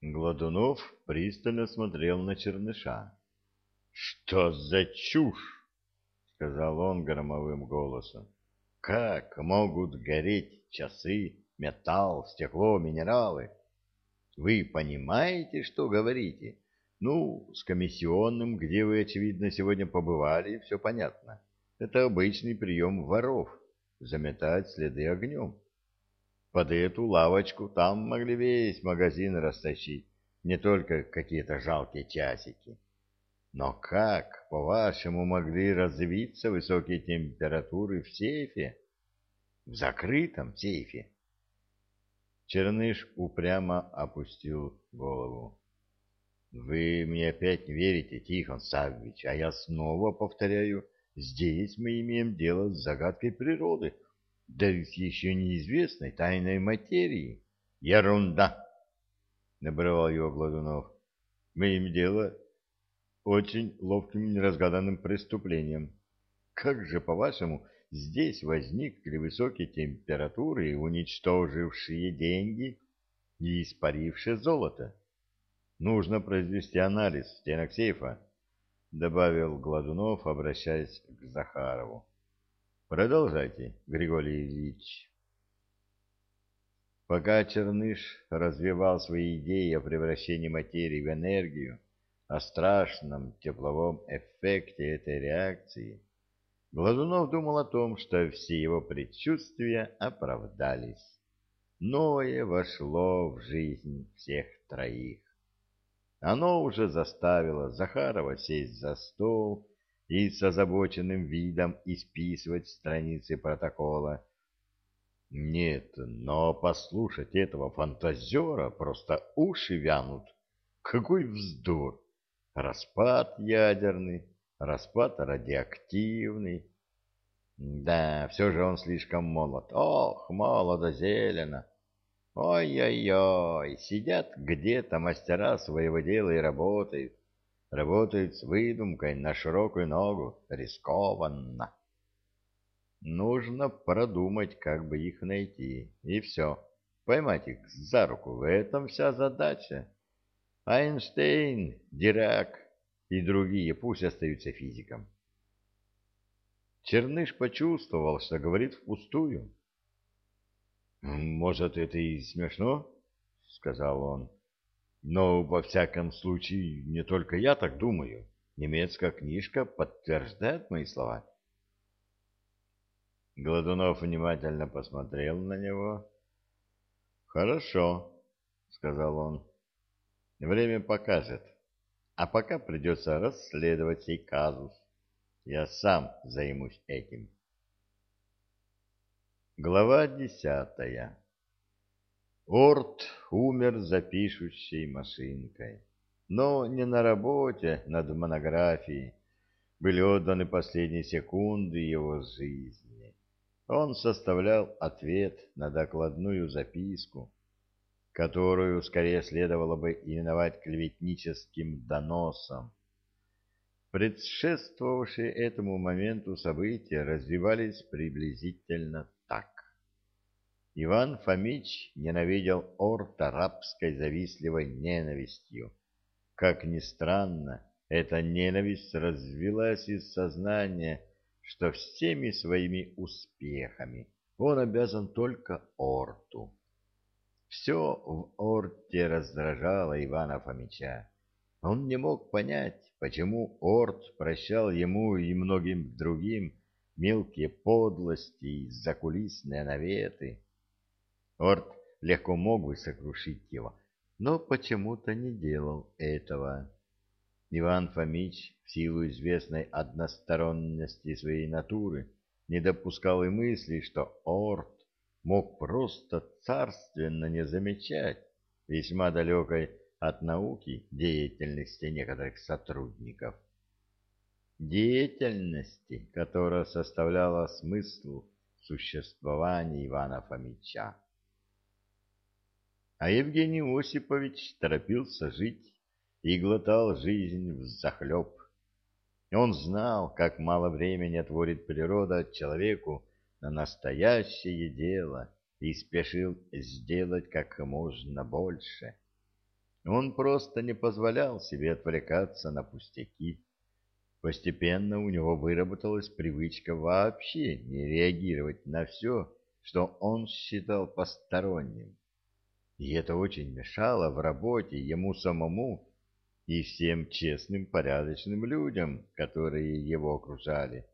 Гладунов пристально смотрел на Черныша. — Что за чушь? — сказал он громовым голосом. — Как могут гореть часы, металл, стекло, минералы? Вы понимаете, что говорите? Ну, с комиссионным, где вы, очевидно, сегодня побывали, все понятно. Это обычный прием воров — заметать следы огнем. Под эту лавочку там могли весь магазин растащить, не только какие-то жалкие часики. Но как, по-вашему, могли развиться высокие температуры в сейфе? В закрытом сейфе? Черныш упрямо опустил голову. Вы мне опять не верите, Тихон Саввич, а я снова повторяю, здесь мы имеем дело с загадкой природы, да с еще неизвестной тайной материи. Ерунда! — набрывал его Гладунов. Мы имеем дело очень ловким неразгаданным преступлением. Как же, по-вашему, здесь возникли высокие температуры, уничтожившие деньги и испарившие золото? Нужно произвести анализ стенок сейфа, — добавил Гладунов, обращаясь к Захарову. — Продолжайте, Григорий Ильич. Пока Черныш развивал свои идеи о превращении материи в энергию, о страшном тепловом эффекте этой реакции, Гладунов думал о том, что все его предчувствия оправдались. Новое вошло в жизнь всех троих. Оно уже заставило Захарова сесть за стол и с озабоченным видом исписывать страницы протокола. Нет, но послушать этого фантазера просто уши вянут. Какой вздор! Распад ядерный, распад радиоактивный. Да, все же он слишком молод. Ох, молодо зелено. Ой-ой-ой, сидят где-то мастера своего дела и работают. Работают с выдумкой на широкую ногу, рискованно. Нужно продумать, как бы их найти, и все. Поймать их за руку, в этом вся задача. Эйнштейн, Дирак и другие пусть остаются физиком. Черныш почувствовал, что говорит впустую. «Может, это и смешно?» — сказал он. «Но, во всяком случае, не только я так думаю. Немецкая книжка подтверждает мои слова». Гладунов внимательно посмотрел на него. «Хорошо», — сказал он. Время покажет. А пока придется расследовать сей казус. Я сам займусь этим. Глава десятая. Орт умер за пишущей машинкой. Но не на работе над монографией были отданы последние секунды его жизни. Он составлял ответ на докладную записку, которую скорее следовало бы именовать клеветническим доносом. Предшествовавшие этому моменту события развивались приблизительно. Иван Фомич ненавидел Орта рабской завистливой ненавистью. Как ни странно, эта ненависть развилась из сознания, что всеми своими успехами он обязан только Орту. Все в Орте раздражало Ивана Фомича. Он не мог понять, почему Орт прощал ему и многим другим мелкие подлости и закулисные наветы. Орт легко мог бы сокрушить его, но почему-то не делал этого. Иван Фомич, в силу известной односторонности своей натуры, не допускал и мысли, что Орт мог просто царственно не замечать весьма далекой от науки деятельности некоторых сотрудников. Деятельности, которая составляла смысл существования Ивана Фомича. А Евгений Осипович торопился жить и глотал жизнь взахлеб. Он знал, как мало времени отворит природа человеку на настоящее дело и спешил сделать как можно больше. Он просто не позволял себе отвлекаться на пустяки. Постепенно у него выработалась привычка вообще не реагировать на все, что он считал посторонним. И это очень мешало в работе ему самому и всем честным, порядочным людям, которые его окружали.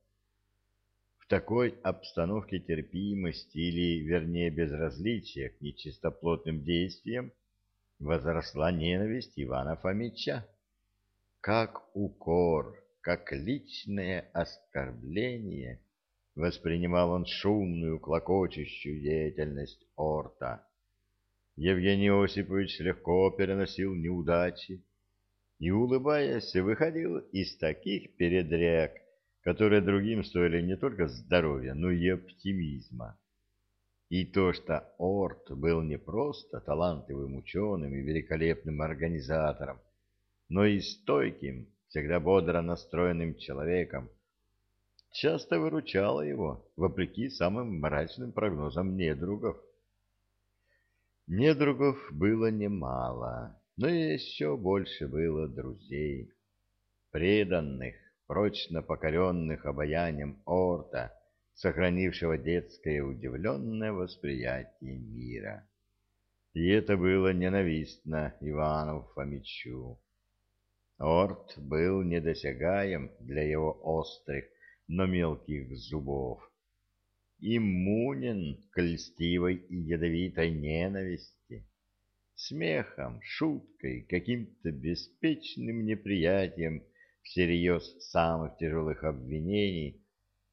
В такой обстановке терпимости или, вернее, безразличия к нечистоплотным действиям возросла ненависть Ивана Фомича. Как укор, как личное оскорбление воспринимал он шумную, клокочущую деятельность Орта. Евгений Осипович легко переносил неудачи и, улыбаясь, выходил из таких передряг, которые другим стоили не только здоровья, но и оптимизма. И то, что Орт был не просто талантливым ученым и великолепным организатором, но и стойким, всегда бодро настроенным человеком, часто выручало его, вопреки самым мрачным прогнозам недругов. Недругов было немало, но еще больше было друзей, преданных, прочно покоренных обаянием Орта, сохранившего детское удивленное восприятие мира. И это было ненавистно Ивану Фомичу. Орт был недосягаем для его острых, но мелких зубов. Иммунен к льстивой и ядовитой ненависти. Смехом, шуткой, каким-то беспечным неприятием всерьез самых тяжелых обвинений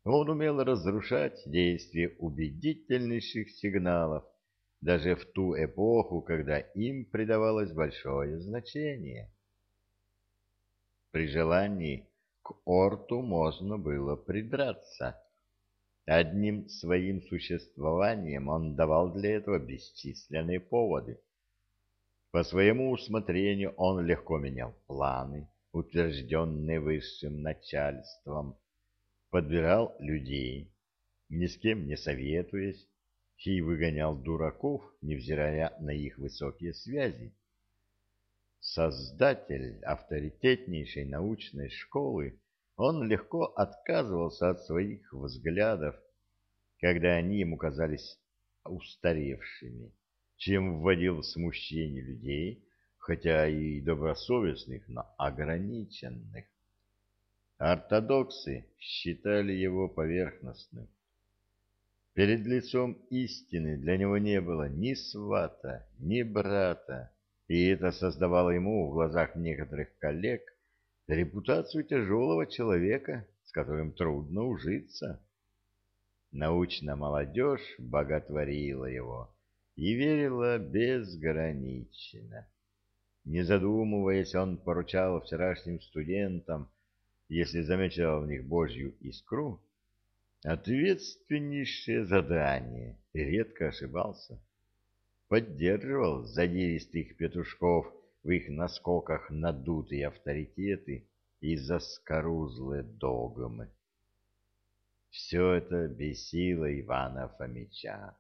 он умел разрушать действие убедительнейших сигналов даже в ту эпоху, когда им придавалось большое значение. При желании к Орту можно было придраться. Одним своим существованием он давал для этого бесчисленные поводы. По своему усмотрению он легко менял планы, утвержденные высшим начальством, подбирал людей, ни с кем не советуясь, и выгонял дураков, невзирая на их высокие связи. Создатель авторитетнейшей научной школы, он легко отказывался от своих взглядов, когда они ему казались устаревшими чем вводил в смущение людей, хотя и добросовестных, но ограниченных. Ортодоксы считали его поверхностным. Перед лицом истины для него не было ни свата, ни брата, и это создавало ему в глазах некоторых коллег репутацию тяжелого человека, с которым трудно ужиться. Научная молодежь боготворила его и верила безгранично. Не задумываясь, он поручал вчерашним студентам, если замечал в них Божью искру, ответственнейшее задание и редко ошибался. Поддерживал задиристых петушков в их наскоках надутые авторитеты и заскорузлые догмы. Все это бесило Ивана Фомича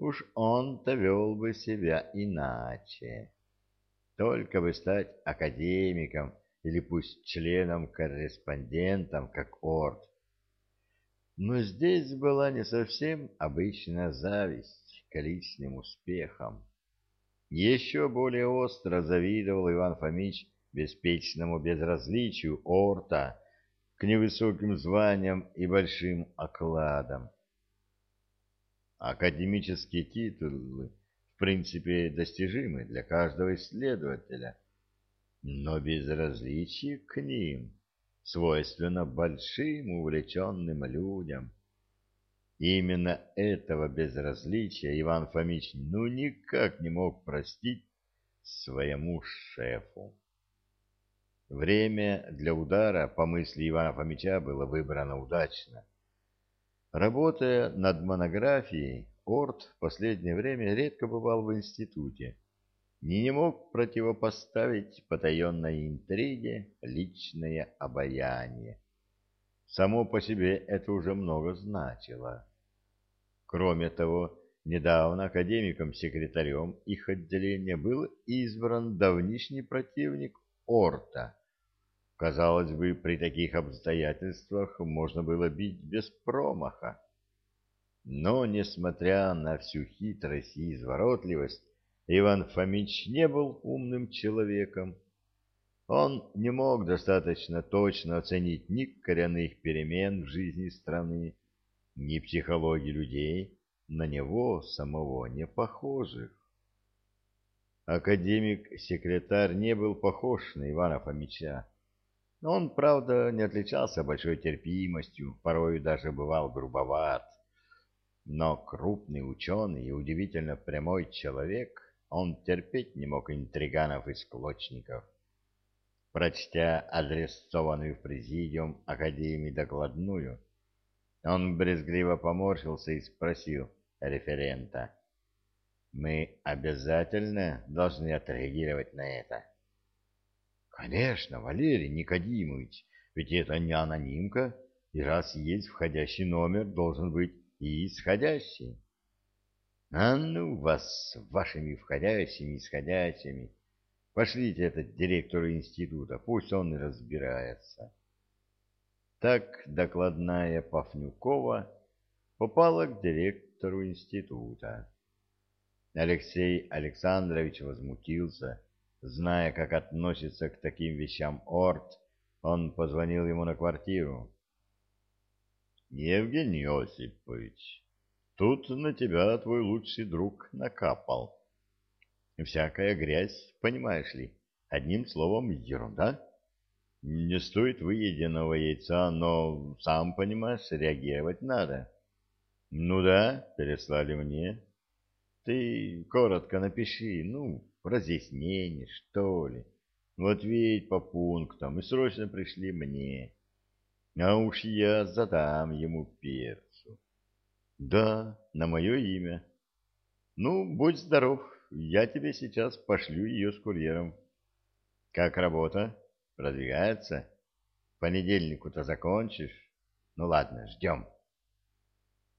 уж он-то вел бы себя иначе. Только бы стать академиком или пусть членом-корреспондентом, как Орд. Но здесь была не совсем обычная зависть к личным успехам. Еще более остро завидовал Иван Фомич беспечному безразличию Орта к невысоким званиям и большим окладам. Академические титулы, в принципе, достижимы для каждого исследователя, но безразличие к ним свойственно большим увлеченным людям. Именно этого безразличия Иван Фомич ну никак не мог простить своему шефу. Время для удара, по мысли Ивана Фомича, было выбрано удачно. Работая над монографией, Орт в последнее время редко бывал в институте и не мог противопоставить потаенной интриге личное обаяние. Само по себе это уже много значило. Кроме того, Недавно академиком-секретарем их отделения был избран давнишний противник Орта. Казалось бы, при таких обстоятельствах можно было бить без промаха. Но, несмотря на всю хитрость и изворотливость, Иван Фомич не был умным человеком. Он не мог достаточно точно оценить ни коренных перемен в жизни страны, ни психологии людей, на него самого не похожих. Академик-секретарь не был похож на Ивана Фомича. Он, правда, не отличался большой терпимостью, порою даже бывал грубоват. Но крупный ученый и удивительно прямой человек, он терпеть не мог интриганов и склочников. Прочтя адресованную в президиум Академии докладную, он брезгливо поморщился и спросил референта. «Мы обязательно должны отреагировать на это?» «Конечно, Валерий Никодимович, ведь это не анонимка, и раз есть входящий номер, должен быть и исходящий». «А ну вас с вашими входящими исходящими! Пошлите это директору института, пусть он и разбирается». Так докладная Пафнюкова попала к директору института. Алексей Александрович возмутился, зная, как относится к таким вещам Орт, он позвонил ему на квартиру. «Евгений Осипович, тут на тебя твой лучший друг накапал. Всякая грязь, понимаешь ли, одним словом, ерунда». Не стоит выеденного яйца, но, сам понимаешь, реагировать надо. Ну да, переслали мне. Ты коротко напиши, ну, разъяснение, что ли. Вот ведь по пунктам, и срочно пришли мне. А уж я задам ему перцу. Да, на мое имя. Ну, будь здоров, я тебе сейчас пошлю ее с курьером. Как работа? Продвигается? Понедельнику-то закончишь? Ну ладно, ждем.